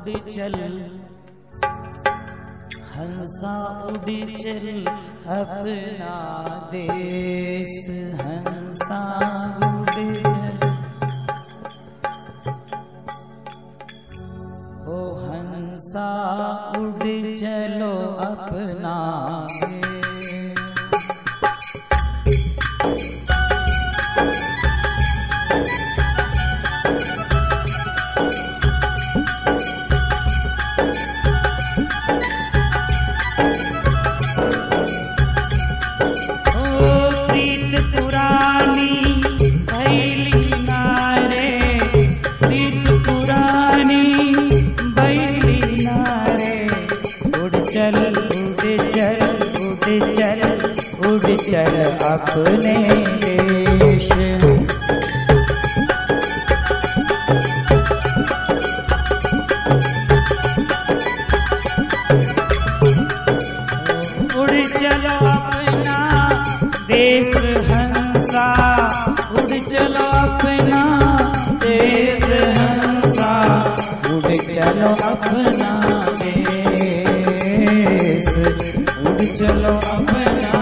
उड़ चल। हंसा उड़ चल, अपना देश। हंसा उड़ चल। ओ हंसा उड़ चलो, अपना देश अपने देश उड़ चलो अपना देश हंसा। उड़ चलो अपना देश हंसा। उड़ चलो अपना देश। उड़ चलो अपना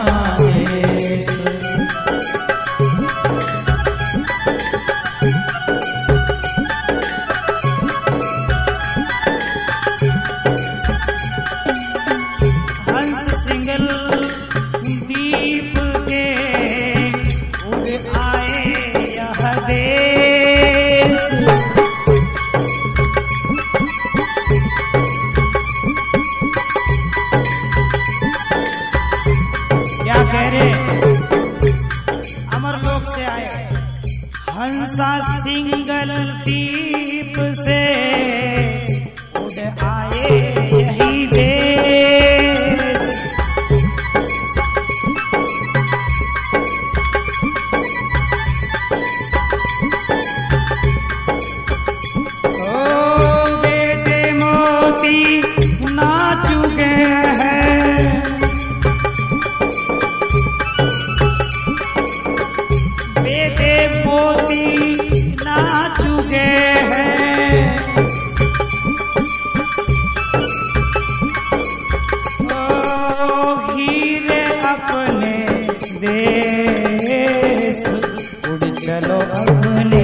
चलो अपने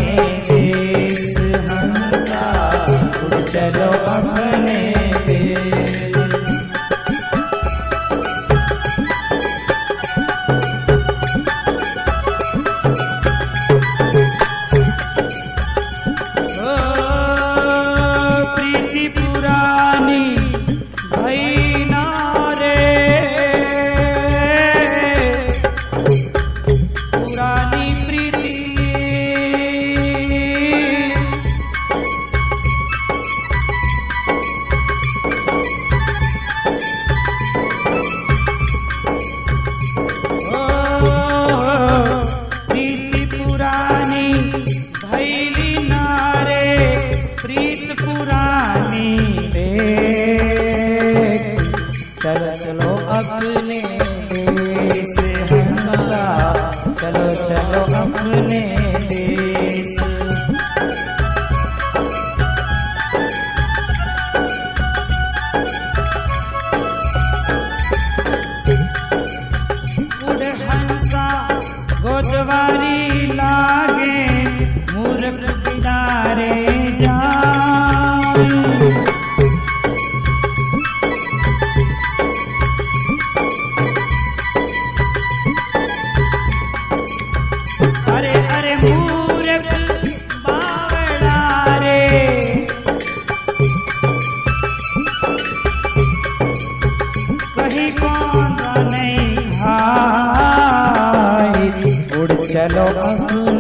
चलो चलो अपने देश हंसा चलो चलो अपने उड़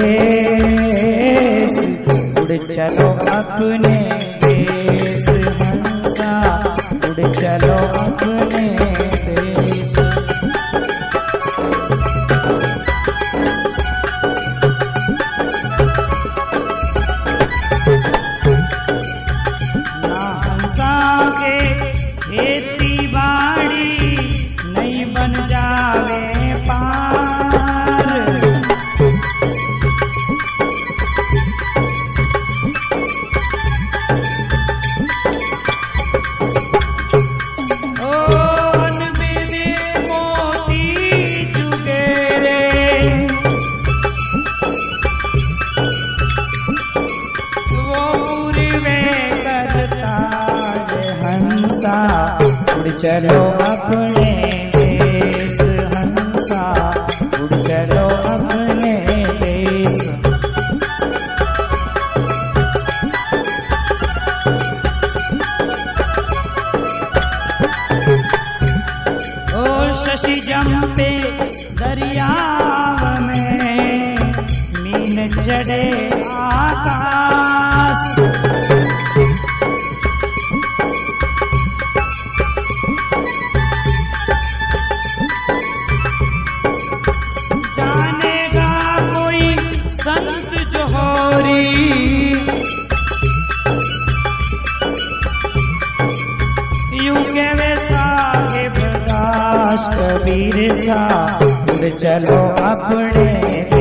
देश। उड़ चलो अपने देश हंसा। उड़ चलो अपने चलो अपने देश हंसा। चलो अपने देश। ओ शशि जम्पे दरियाव में, मीन चढ़े आकाश। संत जोहारी। यूँ कैवे साहेब दास कबीर सा चलो अपने